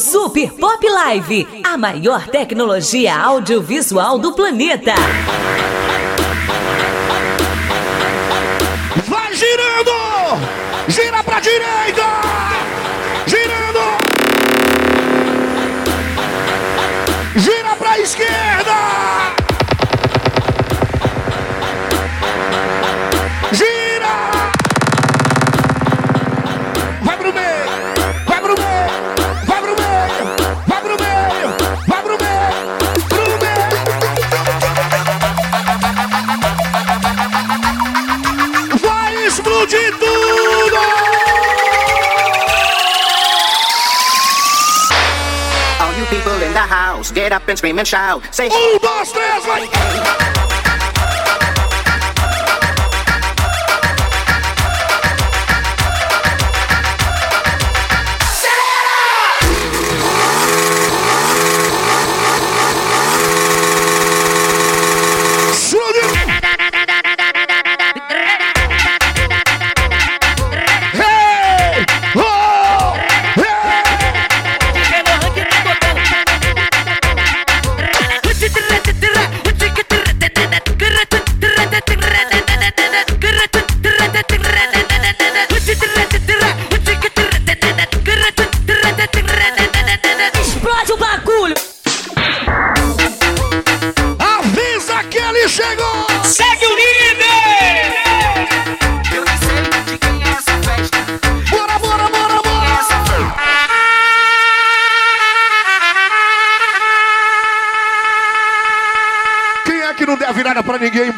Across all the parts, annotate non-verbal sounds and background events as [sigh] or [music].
Super Pop Live, a maior tecnologia audiovisual do planeta. Vai girando! Gira pra direita! Girando! Gira pra esquerda! Get up and scream and shout. Say, Um, dois, três,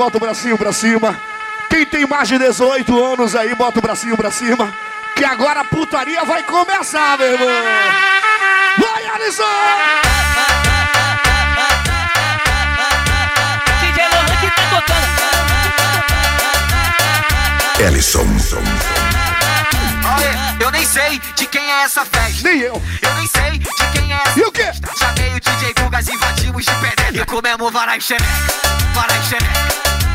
bota o bracinho pra cima. Quem tem mais de 18 anos aí, bota o bracinho pra cima. Que agora a putaria vai começar, meu irmão! Vai, Alisson! DJ Lohan que tá tocando. Ellison. Olha, eu nem sei de quem é essa festa. Nem eu. Eu nem sei E o quê? festa. Chamei o DJ Gugas, invadimos de penetra. E comemos varai xereca, varai xereca,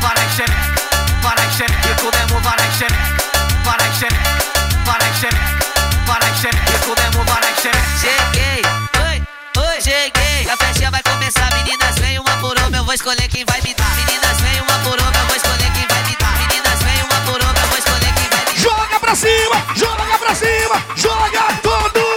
varai xereca, varai xereca. E comemos varai xereca, varai xereca, varai xereca, varai xereca. E comemos varai xereca. Cheguei, oi, oi, cheguei. A festinha vai começar, meninas, vem uma por uma, eu vou escolher quem vai me dar. Meninas, vem uma por uma, eu vou escolher quem vai me dar. Meninas, vem uma por uma, eu vou escolher quem vai me dar. Joga pra cima! Joga pra cima! Joga todo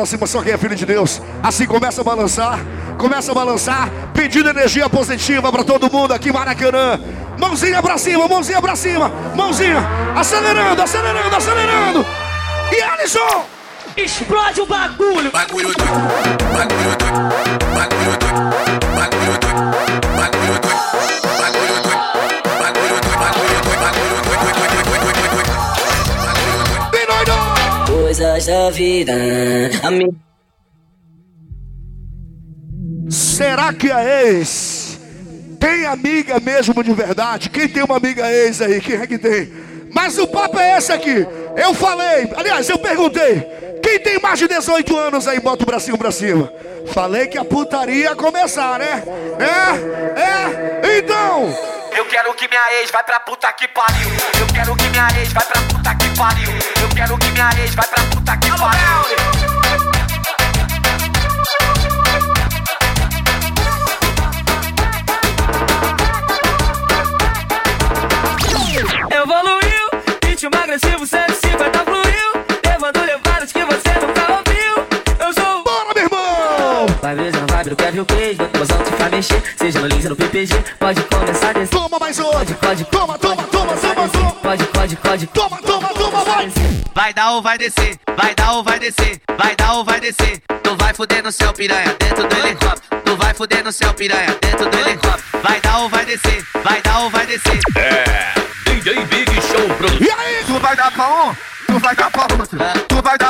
Bota a mãozinha pra cima, só quem é filho de Deus. Assim começa a balançar, começa a balançar, pedindo energia positiva pra todo mundo aqui, Maracanã. Mãozinha pra cima, mãozinha pra cima, mãozinha, acelerando, acelerando, acelerando. E Alisson! Explode o bagulho! Bagulho doido, bagulho doido, Coisas da vida, amigo. Será que a ex tem amiga mesmo de verdade? Quem tem uma amiga ex aí? Quem é que tem? Mas o papo é esse aqui. Eu falei, aliás, eu perguntei. Quem tem mais de 18 anos aí, bota o bracinho pra cima. Falei que a putaria ia começar, né? É? É? Então, Eu quero que minha ex vai pra puta que pariu. Eu quero que minha ex vai pra puta que pariu. Eu quero que minha ex vai pra puta que pariu. Evoluiu, ritmo agressivo 150 irmão! Vai pro Kevin Page, bota o botão te faz mexer. Seja no Lins no PPG, pode começar a descer. Toma mais outro! Pode, pode, Toma, toma, toma, toma, toma! Pode, pode, pode. Toma, toma, toma, vai! Vai dar ou vai descer, vai dar ou vai descer, vai dar ou vai descer. Tu vai fuder no céu, piranha, dentro do helicóptero. Tu vai fuder no céu, piranha, dentro do helicóptero. Vai dar ou vai descer, vai dar ou vai descer. DJ Big Show Produção. E aí? Tu vai dar pra um, tu vai dar pra outro. Tu vai dar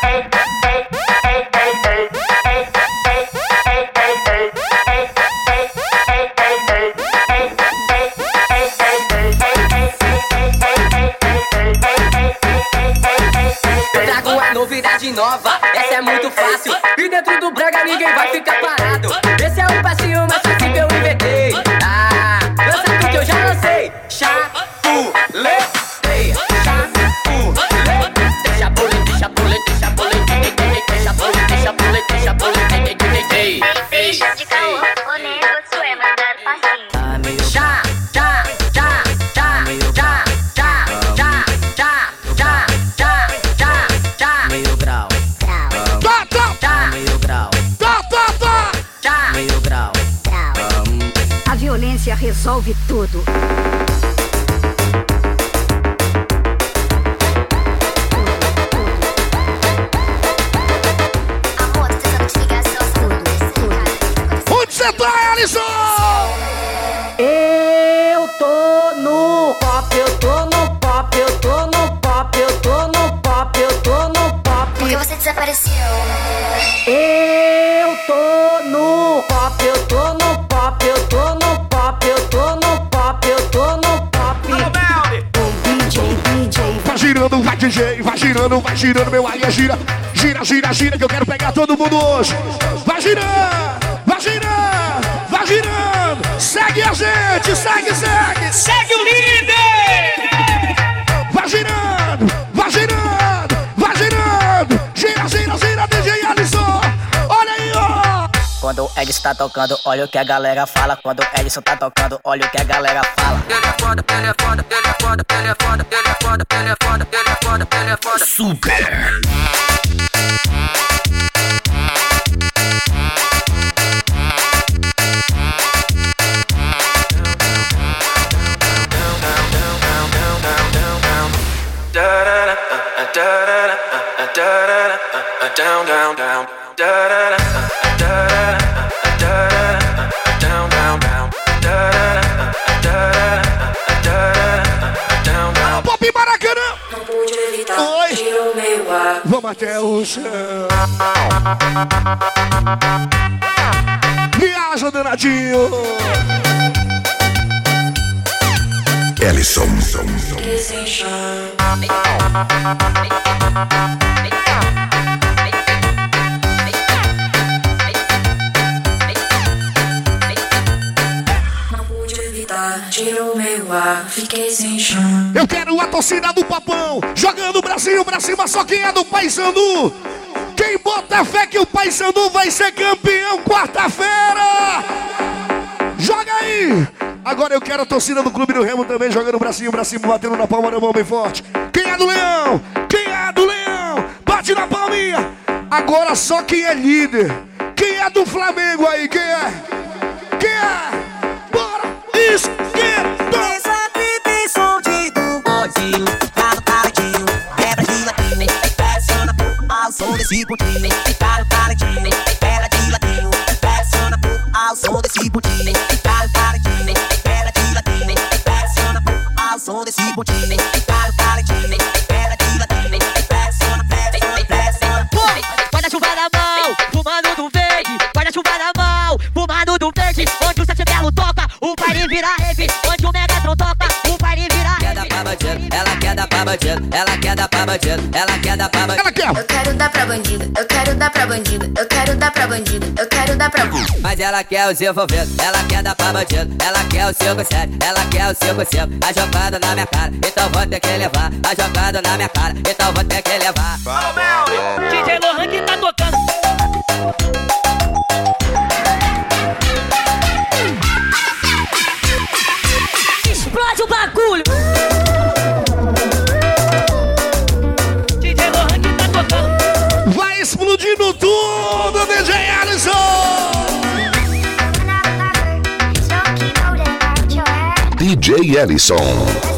duvidosa. Resolve tudo. Girando, meu águia gira. Gira, gira, gira, que eu quero pegar todo mundo hoje. Vai girando, vai girando, vai girando. Segue a gente, segue. Segue Edson tá tocando, olha o que a galera fala. Quando o Edson tá tocando, olha o que a galera fala. Ele é foda, ele é foda, ele é foda, ele é foda, ele é foda, ele é foda, ele é foda, ele é foda. Super! Me Viaja, danadinho. Ellison. Ellison. Ar, fiquei sem chão. Eu quero a torcida do Papão jogando o Brasil pra cima, só quem é do Paysandu. Quem bota fé que o Paysandu vai ser campeão quarta-feira? Joga aí! Agora eu quero a torcida do Clube do Remo também jogando o bracinho pra cima, batendo na palma da mão bem forte. Quem é do Leão? Quem é do Leão? Bate na palminha! Agora só quem é líder. Quem é do Flamengo aí? Quem é? Quem é? pouquinho, cada paradinho, quebra aquilo aqui. Pega só na mão, som desse pontinho. Pra bandido, ela quer dar pra bandido. Ela quer! Eu quero dar pra bandido, eu quero dar pra bandido, eu quero dar pra bandido, eu quero dar pra bandido. Mas ela quer os envolvidos, ela quer dar pra bandido, ela quer o 5-7, ela quer o 5-5, a jogada na minha cara, então vou ter que levar, a jogada na minha cara, então vou ter que levar. DJ Lohan que tá tocando. DJ Ellison.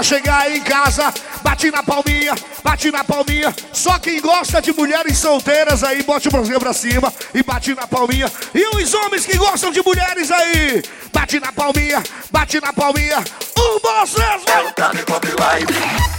Pra chegar em casa. Bate na palminha, bate na palminha. Só quem gosta de mulheres solteiras aí, bote o mãozinha pra cima e bate na palminha. E os homens que gostam de mulheres aí, bate na palminha, bate na palminha. Um, dois, três, vai! Explode o bagulho.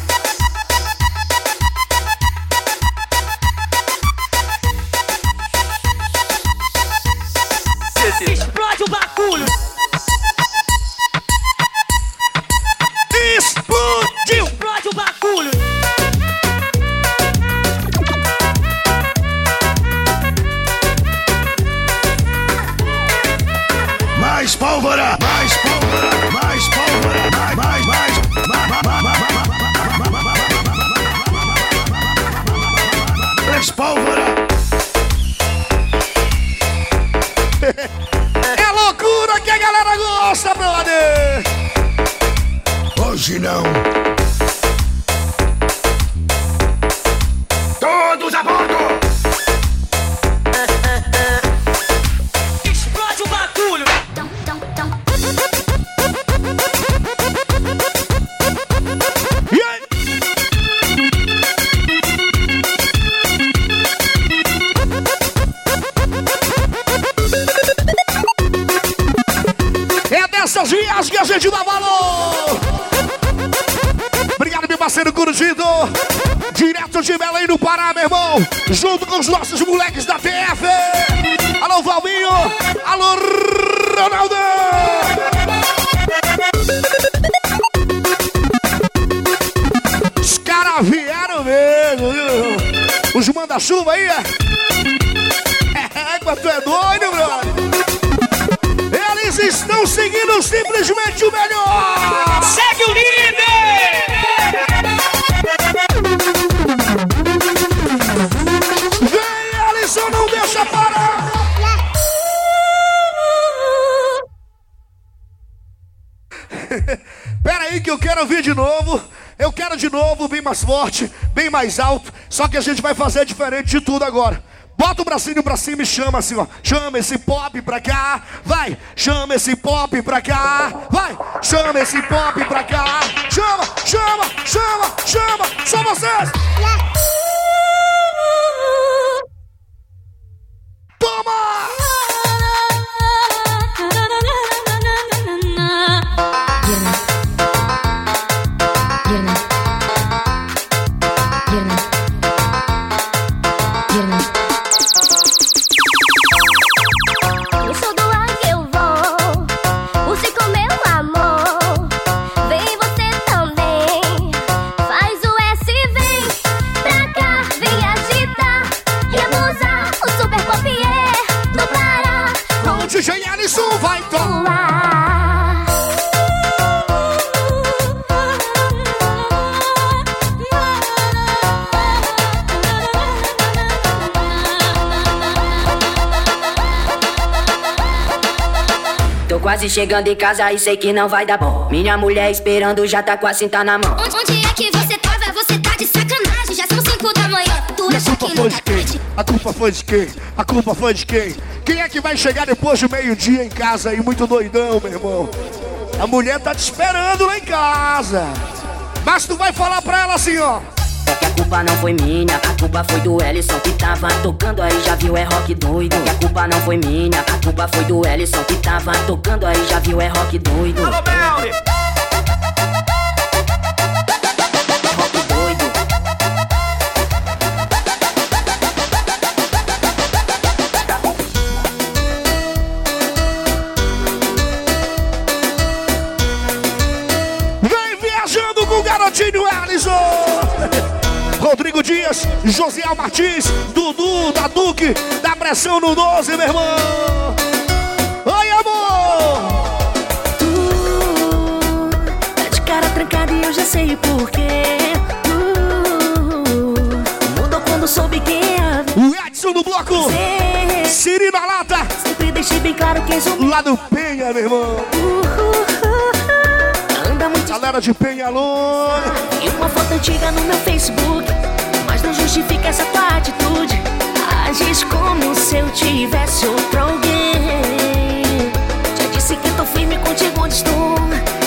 Hoje não. Aí, é? É, tu é doido, brother? Eles estão seguindo simplesmente o melhor! Segue o líder. Vem, Alisson, não deixa parar! [laughs] Pera aí que eu quero ouvir de novo. Eu quero de novo, bem mais forte, bem mais alto. Só que a gente vai fazer diferente de tudo agora. Bota o bracinho pra cima e chama assim, ó. Chama esse pop pra cá. Vai, chama esse pop pra cá. Vai, chama esse pop pra cá. Chama, chama, chama, chama. Só vocês. Toma! Chegando em casa e sei que não vai dar bom. Minha mulher esperando já tá com a cinta na mão. Onde, onde é que você tava? Você tá de sacanagem. Já são cinco da manhã. Tu E a acha culpa que foi não de tá quem? tarde? A culpa foi de quem? A culpa foi de quem? Quem é que vai chegar depois de meio-dia em casa aí, muito doidão, meu irmão? A mulher tá te esperando lá em casa. Mas tu vai falar pra ela assim, ó. É que a culpa não foi minha, a culpa foi do Ellison que tava tocando aí, já viu, é rock doido. Que a culpa não foi minha, a culpa foi do Ellison que tava tocando aí, já viu, é rock doido. Alô, Belly. Rock doido. Vem viajando com o garotinho Ellison. [laughs] Rodrigo Dias, Josiel Martins, Dudu, da Duque, pressão no 12, meu irmão. Oi, amor! Tá de cara trancada e eu já sei porquê. Uh, mudou quando soube quem é O Edson do bloco. Siri na lata, Sempre deixei bem claro quem sou. lá do Penha, meu irmão. Anda muito Galera de Penha Lona. E uma foto antiga no meu Facebook Mas não justifica essa tua atitude Agis como se eu tivesse outro alguém Já disse que tô firme contigo onde estou.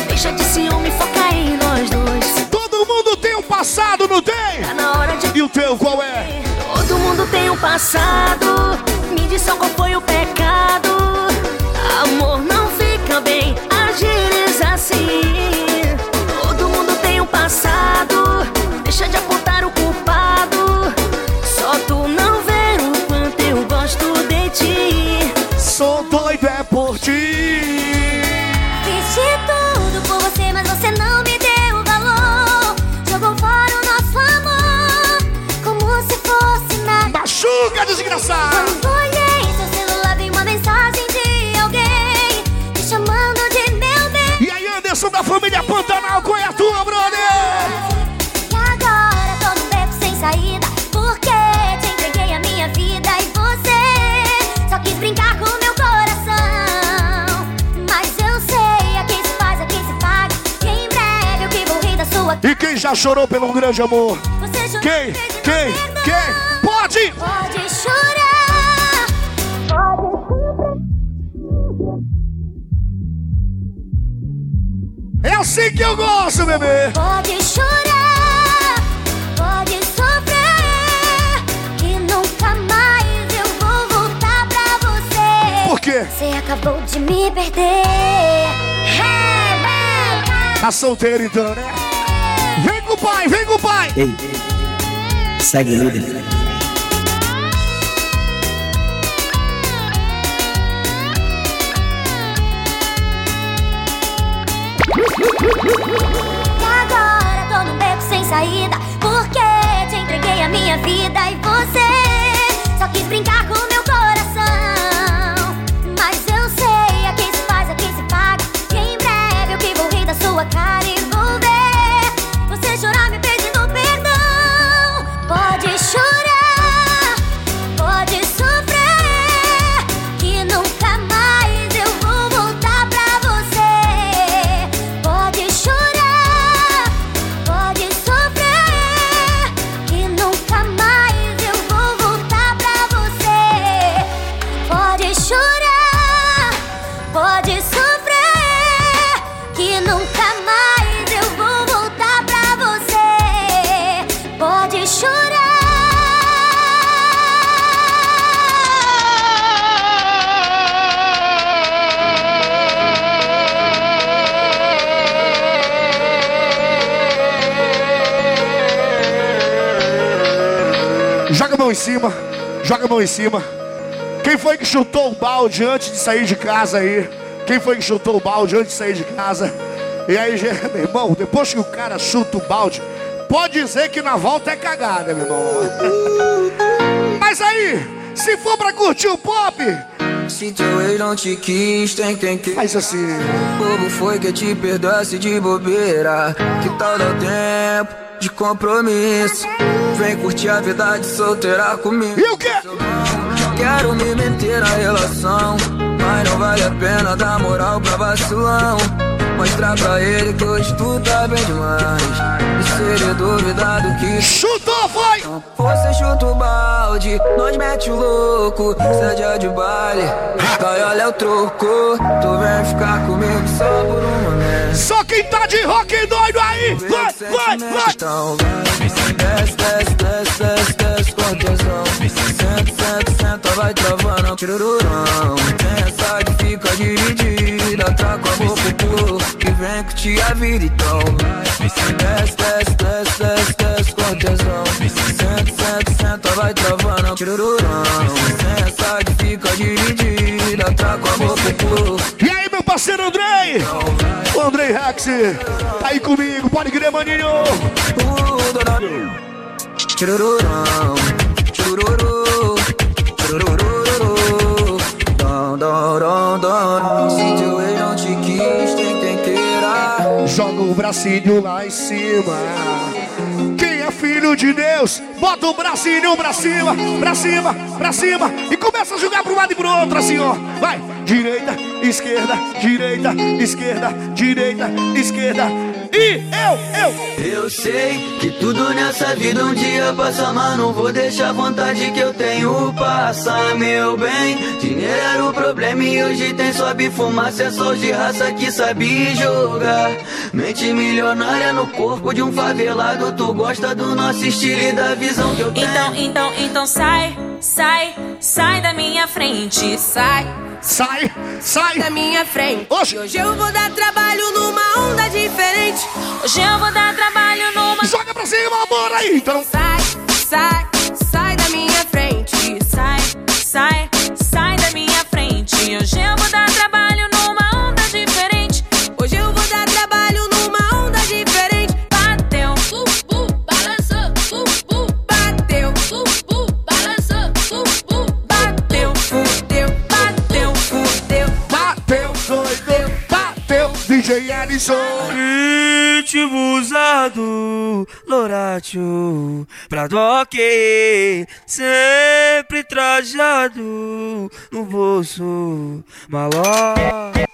Deixa de ciúme, foca em nós dois. Todo mundo tem um passado, não tem? Tá na hora de. E o teu qual é? Todo mundo tem um passado. Me diz só qual foi o pecado. Desgraçado! Quando olhei seu celular, vi uma mensagem de alguém me chamando de meu bem. E aí, Anderson da família Pantanal, qual é a tua, brother? E agora tô num beco sem saída, porque te entreguei a minha vida e você só quis brincar com meu coração. Mas eu sei a quem se faz, a quem se paga. E em breve eu que vou rir da sua E quem já chorou pelo grande amor? Você Quem? Quem? Quem? Pode! Pode chorar, pode É assim que eu gosto, bebê! Pode chorar, pode sofrer, que nunca mais eu vou voltar pra você. Por quê? Você acabou de me perder. Tá solteiro então, né? Vem com o pai, vem com o pai! Ei, segue o líder. E agora tô num beco sem saída, porque te entreguei a minha vida e você só quis brincar com em cima. Quem foi que chutou o balde antes de sair de casa aí? Quem foi que chutou o balde antes de sair de casa? E aí, [laughs] meu irmão, depois que o cara chuta o balde, pode dizer que na volta é cagada, meu irmão. [laughs] Mas aí, se for pra curtir o pop, Se teu ex não te quis, tem quem que faz assim. Bobo foi que te perdoasse de bobeira Que tal dar tempo de compromisso Vem curtir a vida de solteira comigo E o quê? Quero me meter na relação Mas não vale a pena dar moral pra vacilão Mostrar pra ele que hoje tu tá bem demais E se ele duvidar do que foi! Você chuta o balde, nós mete o louco. Cê é de baile, vai olha o troco. Tu vem ficar comigo só por um momento. Só quem tá de rock doido aí, vai, vai, vai! Então vai, desce, desce, desce, desce, desce com tesão. Senta, senta, senta, vai travando, tirururão. Essa que fica dividida, traga o amor pro pulo Que vem curtir a vida, então. Desce, desce, desce, desce, desce com tesão Senta, senta, senta, vai travando, tirururão essa que fica dividida, traga o amor pro pulo E aí, meu parceiro Andrei? O Andrei Rex, tá aí comigo, pode crer, maninho! Churururu, dom, dom, dom, dom. Se teu ex não te quis, tem quem queira. Joga o bracinho lá em cima. Filho de Deus, bota o bracinho pra cima, pra cima, pra cima. E começa a jogar pro lado e pro outro, assim, ó. Vai, direita, esquerda, direita, esquerda, direita, esquerda. E eu, eu. Eu sei que tudo nessa vida um dia passa, mas não vou deixar a vontade que eu tenho passar, meu bem. Dinheiro era o problema e hoje tem sobe fumaça, é só de raça que sabe jogar. Mente milionária no corpo de um favelado, tu gosta do nosso estilo e da visão que eu tenho. Então, então, então sai, sai, sai da minha frente, sai. Sai, sai da minha frente. Hoje, hoje eu vou dar trabalho numa onda diferente. Hoje eu vou dar trabalho numa. Joga pra cima, amor aí, então. Sai, sai, sai da minha frente. Sai, sai, sai da minha frente. Hoje eu vou dar Ellison. Ritmo usado, Loratio, pra sempre trajado no bolso, malote.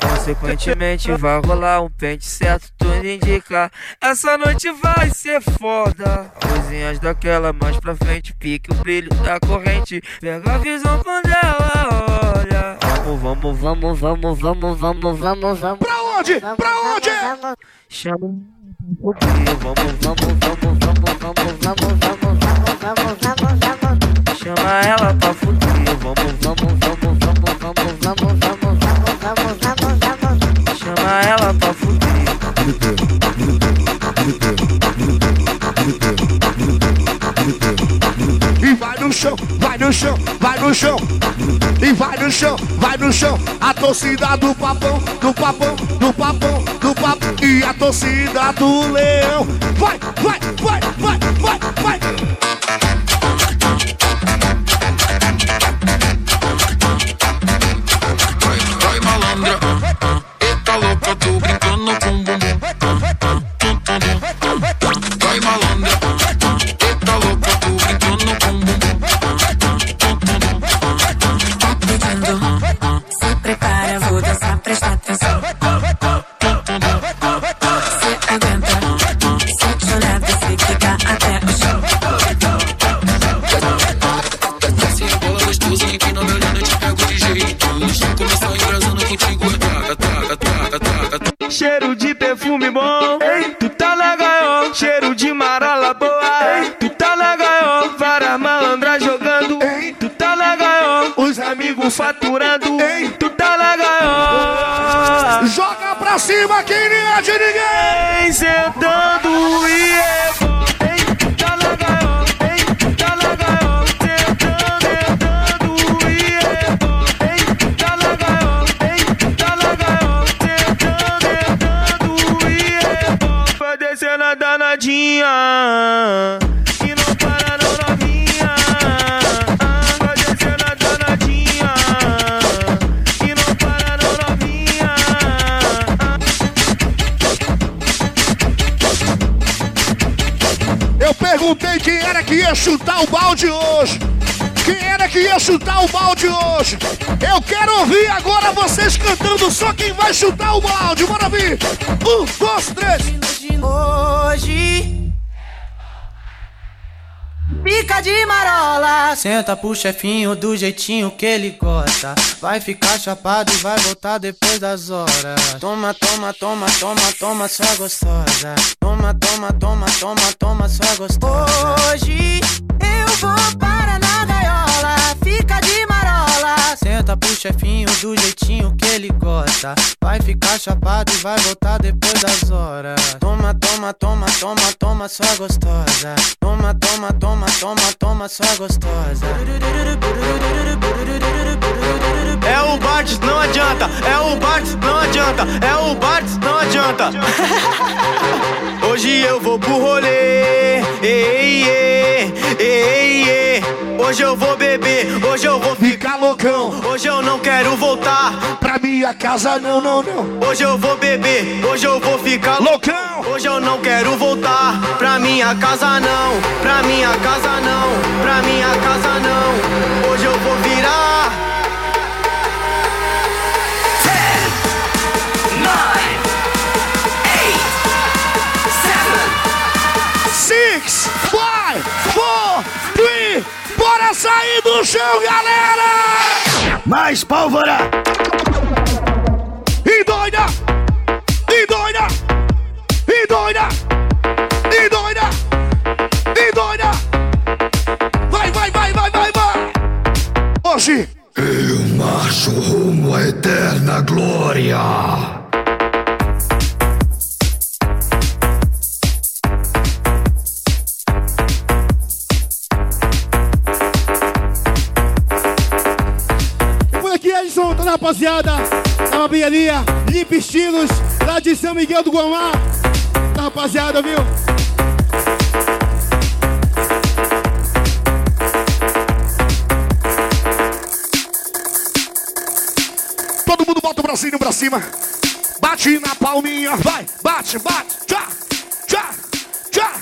Consequentemente vai rolar um pente certo, tudo indica Essa noite vai ser foda Coisinhas daquela mais pra frente Pique o brilho da corrente Pega a visão quando olha Vamos, vamos, vamos, vamos, vamos, vamos, vamos, Pra onde? Pra onde? Chama vamos, vamos, vamos, chão. A torcida do papão, do papão, do papão, do papão. E a torcida do leão. Pra cima que nem é de ninguém. Sentando e rebola. Perguntei quem era que ia chutar o balde hoje. Quem era que ia chutar o balde hoje? Eu quero ouvir agora vocês cantando só quem vai chutar o balde. Bora vir. Um, dois, três. Hoje Senta pro chefinho do jeitinho que ele gosta. Vai ficar chapado e vai voltar depois das horas. Toma, toma, toma, toma, toma, sua gostosa. Toma, toma, toma, toma, toma, sua gostosa. Hoje eu vou para na gaiola. Fica de Senta pro chefinho do jeitinho que ele gosta Vai ficar chapado e vai voltar depois das horas Toma, toma, toma, toma, toma, sua gostosa Toma, toma, toma, toma, toma, sua gostosa É o Bartz, não adianta. É o Bartz, não adianta. É o Bartz, não adianta. [laughs] Hoje eu vou pro rolê. Ei, ei, ei, ei. Hoje eu vou beber. Hoje eu vou ficar loucão. Hoje eu não quero voltar pra minha casa, não, não, não. Hoje eu vou beber. Hoje eu vou ficar loucão. Hoje eu não quero voltar pra minha casa, não. Pra minha casa, não. Pra minha casa, não. Hoje eu vou virar. Chão, galera! Mais pólvora! E doida! E doida! E doida! E doida! E doida! Vai, vai, vai, vai, vai, vai! Hoje, Eu marcho rumo à eterna glória. Edson, toda a rapaziada da barbearia Limpa Estilos, lá de São Miguel do Guamá. Tá, rapaziada, viu? todo mundo bota o bracinho pra cima. Bate na palminha, vai, bate, bate, tchá, tchá, tchá,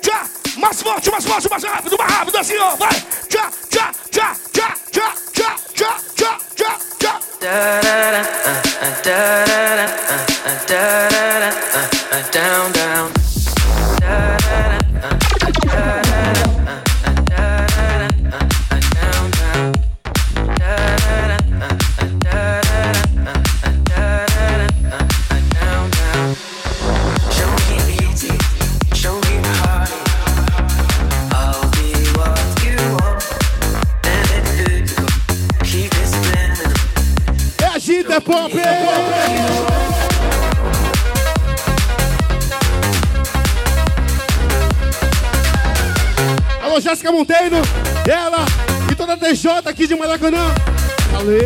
tchá. Mais forte, mais forte, mais rápido, mais rápido assim, ó, vai. Tchá, tchá, tchá, da da da da da da da da da down down. Jéssica Monteiro, ela e toda a TJ aqui de Maracanã. Valeu!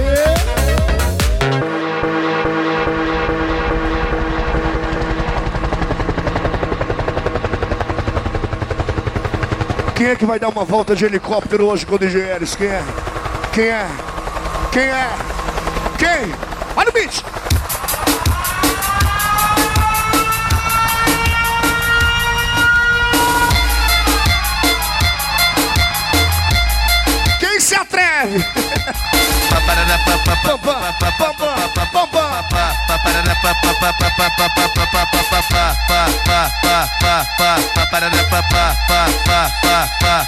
Quem é que vai dar uma volta de helicóptero hoje com o DJ Eris? Quem é? Quem é? Quem é? Quem? Olha o beat!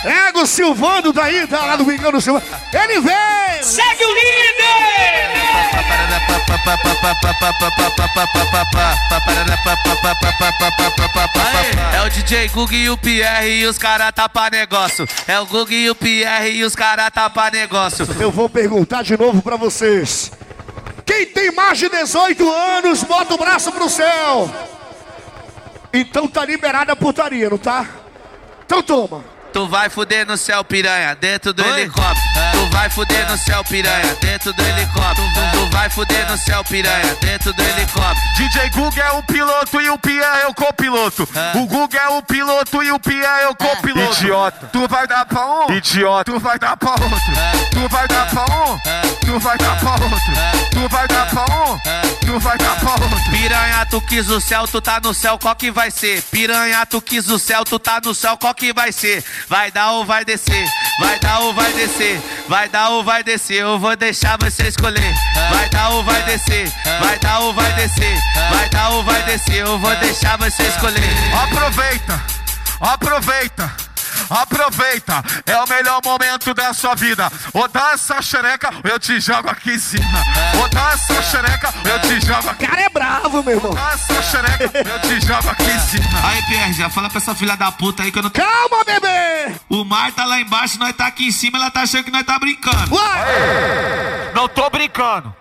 Atreve? Ego Silvano daí, tá lá do Vingando. Ele vem! Segue o líder! É o DJ Gug e o Pierre e os cara tá pra negócio. É o Gug e o Pierre e os cara tá pra negócio. Eu vou perguntar de novo pra vocês. Quem tem mais de 18 anos, bota o braço pro céu. Então tá liberada a putaria, não tá? Então toma. Tu vai fuder no céu, piranha, dentro do helicóptero. Vai fuder no céu, piranha, dentro do helicóptero. Tu vai fuder no céu, piranha, dentro do helicóptero. DJ Gug é o piloto e o Pia é o copiloto. O Gug é o piloto e o Pia é o copiloto. Idiota. Tu vai dar pra um? Idiota. Tu vai dar pra outro. Tu vai dar pra um? Tu vai dar pra outro. Tu vai dar pra um? Tu vai dar pra outro. Piranha, tu quis o céu, tu tá no céu, qual que vai ser? Piranha, tu quis o céu, tu tá no céu, qual que vai ser? Vai dar ou vai descer? Vai dar ou vai descer? Vai dar ou vai descer? Eu vou deixar você escolher. Vai dar ou vai descer? Vai dar ou vai descer? Vai dar ou vai descer? Eu vou deixar você escolher. Aproveita, aproveita, aproveita. É o melhor momento da sua vida. Ou dá essa xereca, eu te jogo aqui em cima. Ou dá essa xereca, eu te jogo aqui. Cara é bravo, meu irmão. Ou dá essa xereca, eu te jogo aqui em cima. Aí, Pierre, já fala pra essa filha da puta aí que eu não. Calma, bebê! O mar tá lá embaixo, nós tá aqui em cima, ela tá achando que nós tá brincando. Não tô brincando.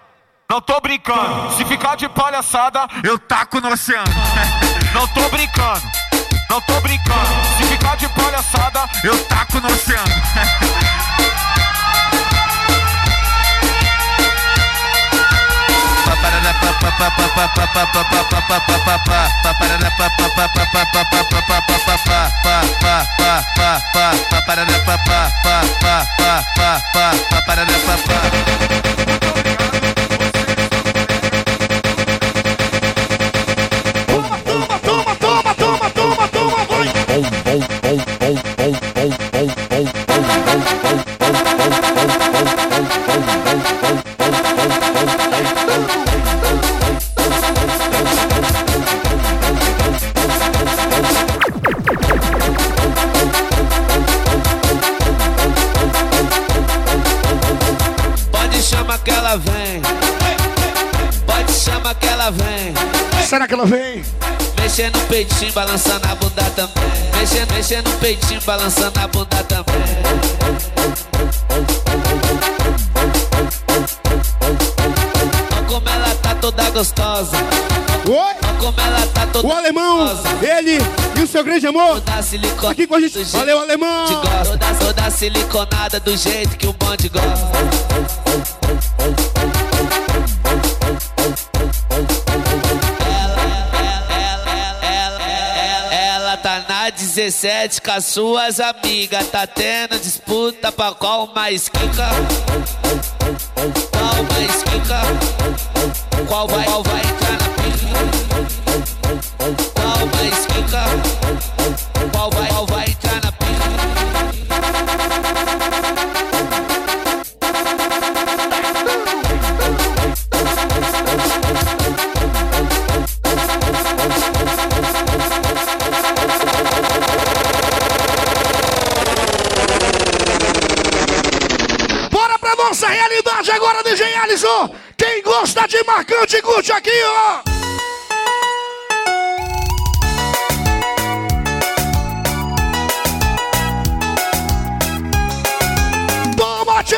Não tô brincando. Se ficar de palhaçada, eu taco no oceano. [laughs] Não tô brincando. Não tô brincando. Se ficar de palhaçada, eu taco no oceano. [laughs] ela vem. Será que ela vem? Mexendo no peitinho, balançando a bunda também. Mexendo, mexendo no peitinho, balançando a bunda também. Olha como ela tá toda gostosa. Oi? Olha como ela tá toda O alemão, gostosa. ele e o seu grande amor. Aqui com a gente. Valeu, alemão. Toda, toda siliconada do jeito que o bonde gosta. 17 com as suas amigas. Tá tendo disputa pra qual mais quica. Qual mais quica? Qual vai, qual vai entrar na pica? Qual mais quica? Qual vai, qual vai entrar na marcante, curte aqui, ó. Toma, tchê!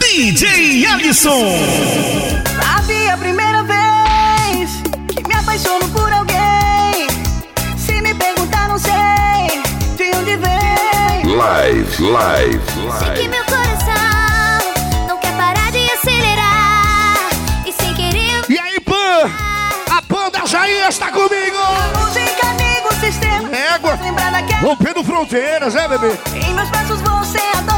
DJ Alisson. Vem. Live, live, Sei que live. meu coração não quer parar de acelerar. E sem querer. E aí, Pan? A Pan da Jair está comigo. Música, amigo, sistema. Égua. Lembrar daquela. Rompendo fronteiras, é, bebê? Em meus braços você adormeceu.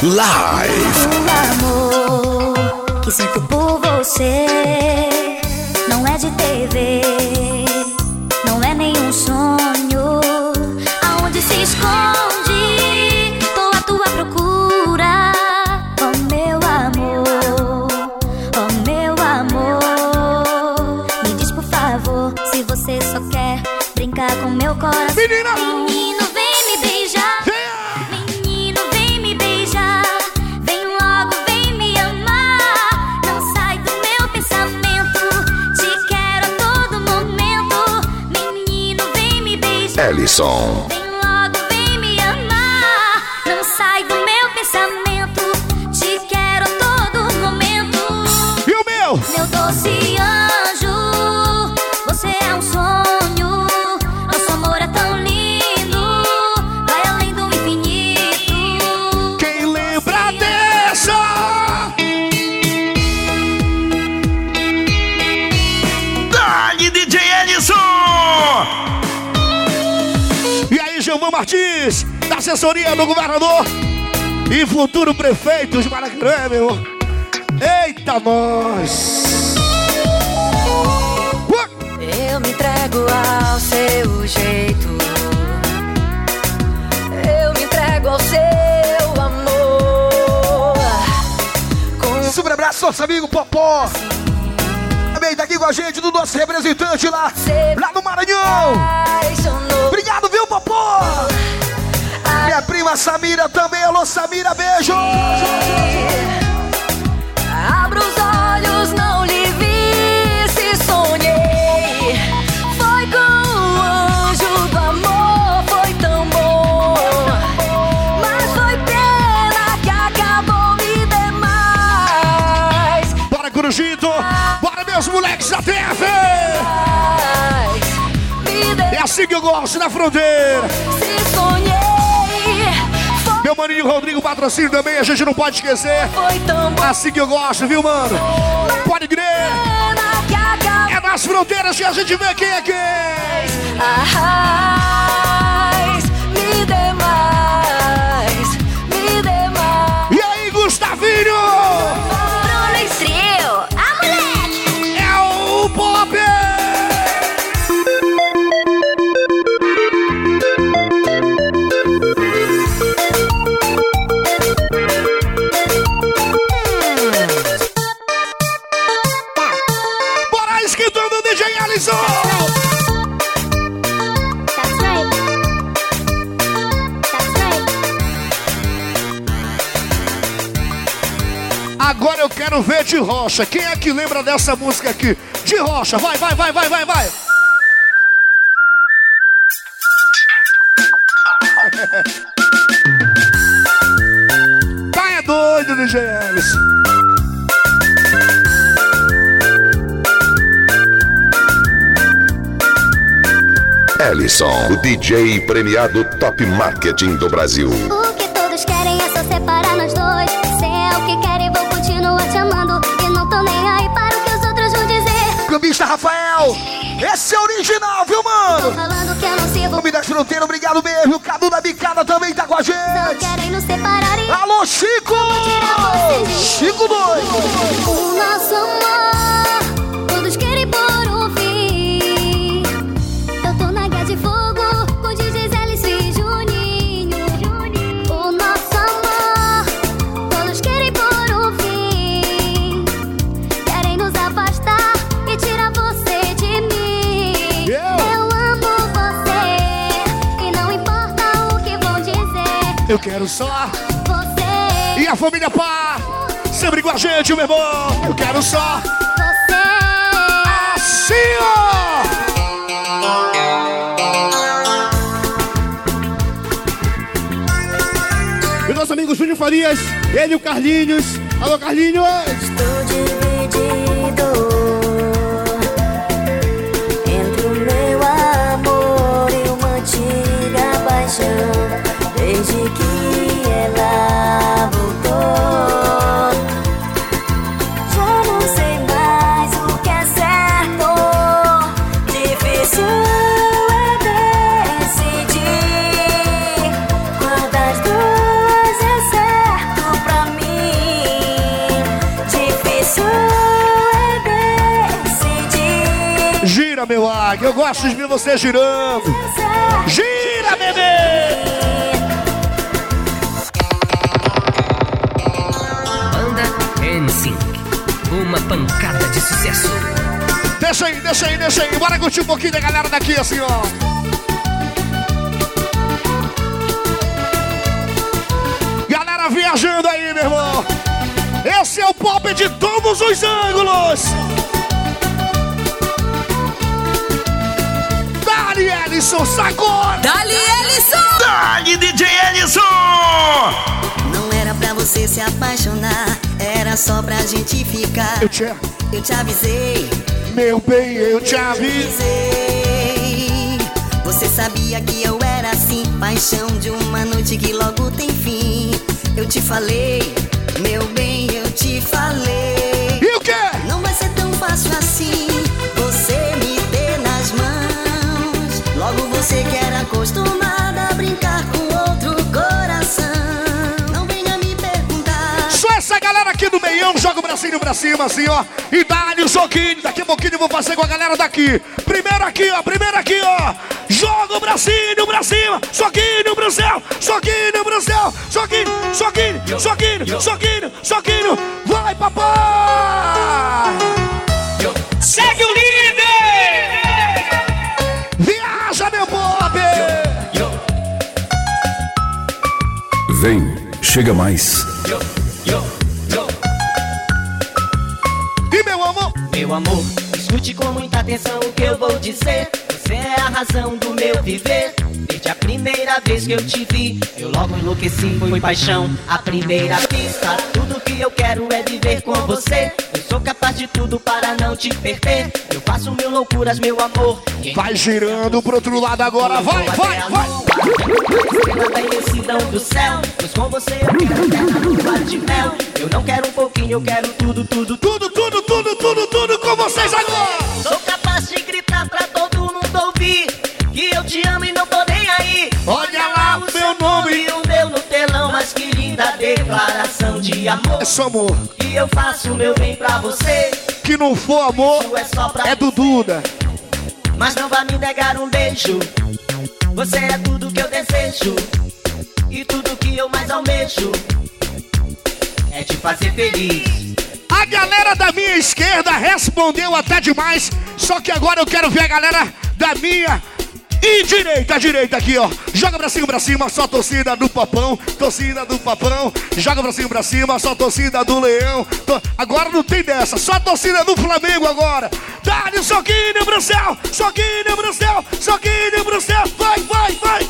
Live. O amor que sinto por você Song. Assessoria do governador e futuro prefeito de Maracanã, meu irmão. Eita, nós! Eu me entrego ao seu jeito. Eu me entrego ao seu amor. Com Super abraço, nosso amigo Popó. Também tá aqui com a gente, do nosso representante lá, lá no Maranhão. Obrigado, viu, Popó? prima Samira também. Alô, Samira, beijo! Abra os olhos, não lhe vi se sonhei. Foi com o anjo do amor, foi tão bom. Mas foi pena que acabou me demais. Bora, Corujito! Bora, meus moleques da TV! É assim que eu gosto, na fronteira! Se sonhei. Meu maninho Rodrigo patrocínio também, a gente não pode esquecer. Assim que eu gosto, viu, mano? Pode crer. É nas fronteiras que a gente vê quem é quem. Arraiz, me dê mais, me dê mais. E aí, Gustavinho? De rocha. Quem é que lembra dessa música aqui? De rocha, vai, vai, vai, vai, vai, vai. [laughs] tá é doido, DJ Alisson. Ellison, o DJ premiado Top Marketing do Brasil. O que todos querem é só separar nós dois. Se é o que querem, vou dizer. Cambista Rafael, esse é original, viu, Tô mano? falando que eu não sirvo. Fronteiras, obrigado mesmo. O Cadu da Bicada também tá com a Não gente. querem nos separar e Alô, Chico! Chico doido! o nosso amor. Eu quero só. Você. E a família Pá, sempre com a gente, meu irmão. Eu quero só. Assim, ó. E nosso amigo Júnior Farias, ele e o Carlinhos. Alô, Carlinhos! Estou dividido entre o meu amor e uma antiga paixão. Desde que ela voltou, já não sei mais o que é certo. Difícil é decidir qual das duas é certo pra mim. Difícil é decidir. Gira, meu águia. Eu gosto de ver você girando. Gira, sucesso. Deixa aí, deixa aí, deixa aí. Bora curtir um pouquinho da galera daqui, assim, ó. Galera viajando aí, meu irmão. Esse é o pop de todos os ângulos. Dali, Ellison, sacode! Dali, Ellison! Dali, DJ Ellison! Não era pra você se apaixonar, só pra gente ficar. Eu te, eu te avisei. Meu bem, eu te avisei. Você sabia que eu era assim, paixão de uma noite que logo tem fim. Eu te falei, meu bem, eu te falei. E o quê? Não vai ser tão fácil assim. Você me ter nas mãos. Logo você que era do meião joga o bracinho pra cima, assim, ó. E dá-lhe o soquinho. Daqui a pouquinho eu vou fazer com a galera daqui. Primeiro aqui, ó. Primeiro aqui, ó. Joga o bracinho pra cima. Soquinho pro céu. Soquinho pro céu. Soquinho, soquinho, soquinho. Vai, papai! Segue o líder! Viaja, meu pop! Vem, chega mais. Meu amor, escute com muita atenção o que eu vou dizer. Você é a razão do meu viver. Desde a primeira vez que eu te vi, eu logo enlouqueci, foi paixão. A primeira vista, tudo que eu quero é viver com você. Eu sou capaz de tudo para não te perder. Eu faço mil loucuras, meu amor. Vai girando pro outro lado agora, vai, vai, vai. Estrela da imensidão do céu. Pois com você eu quero terra de mel. Eu não quero um pouquinho, eu quero tudo, tudo, tudo, tudo, tudo, tudo, tudo com vocês agora. Sou capaz de gritar pra todo mundo ouvir que eu te amo e não tô nem aí. Olha lá o meu nome. e o meu no telão, mas que linda declaração de amor. É só amor. E eu faço meu bem pra você. Que não for amor, é só pra é do Duda. Mas não vai me negar um beijo. Você é tudo que eu desejo. E tudo que eu mais almejo é te fazer feliz. A galera da minha esquerda respondeu até demais. Só que agora eu quero ver a galera da minha e direita, direita aqui, ó. Joga pra cima, pra cima, só torcida do papão, torcida do papão. Joga pra cima, pra cima, só torcida do leão. To- Agora não tem dessa, só torcida do Flamengo agora. Dá-lhe soquinho pro céu, soquinho pro céu, soquinho pro céu. Vai, vai, vai.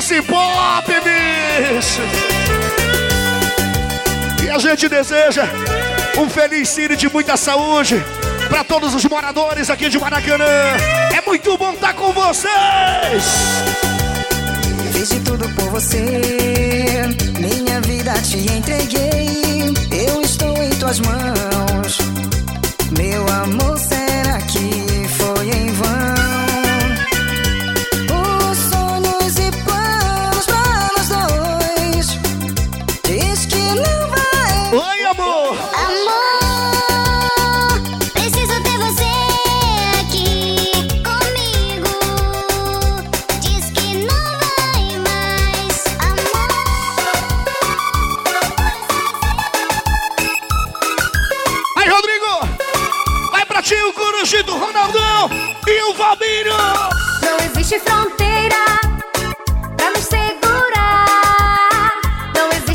Desse pop, bicho. E a gente deseja um feliz cine de muita saúde para todos os moradores aqui de Maracanã. É muito bom estar com vocês. Fiz de tudo por você, minha vida te entreguei. Eu estou em tuas mãos, meu amor. Será que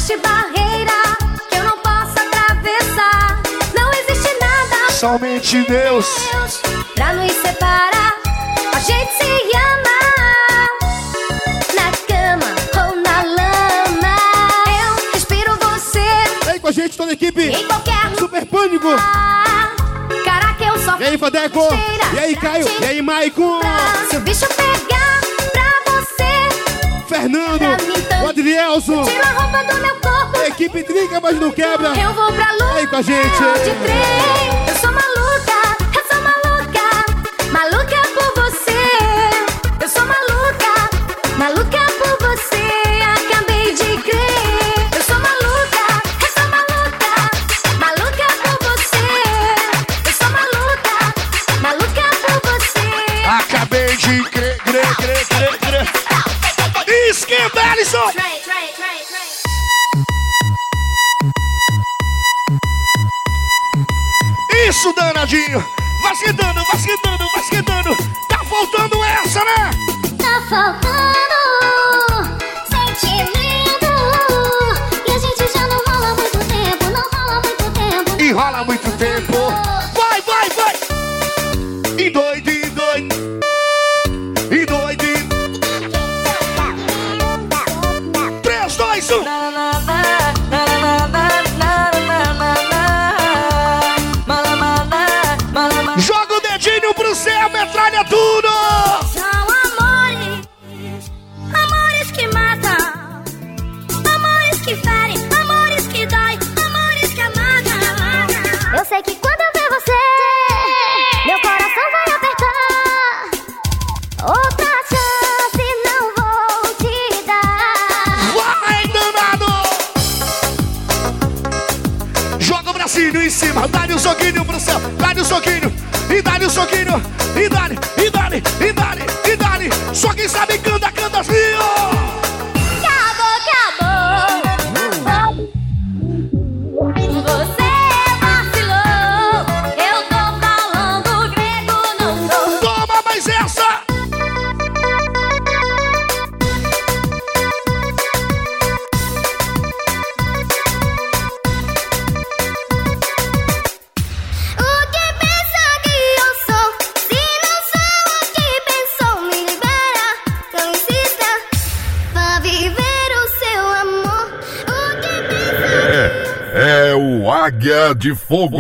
existe barreira que eu não possa atravessar. Não existe nada Somente Deus. pra nos separar. A gente se ama na cama ou na lama. Eu respiro você Vem com a gente, toda a equipe. em qualquer Super Pânico. Caraca, eu só E aí, Fadeco? E aí, Caio? E aí, Maicon? Se o bicho pegar Fernando? O Adrielson? tira a roupa do meu corpo. Equipe trinca, mas não quebra. Eu vou pra lua Vem com a gente. de trem. Eu sou maluca, eu sou maluca, maluca por você. Eu sou maluca, maluca Isso, danadinho. Vai esquentando, vai esquentando, vai esquentando. Tá faltando essa, né? Tá faltando de Fogo.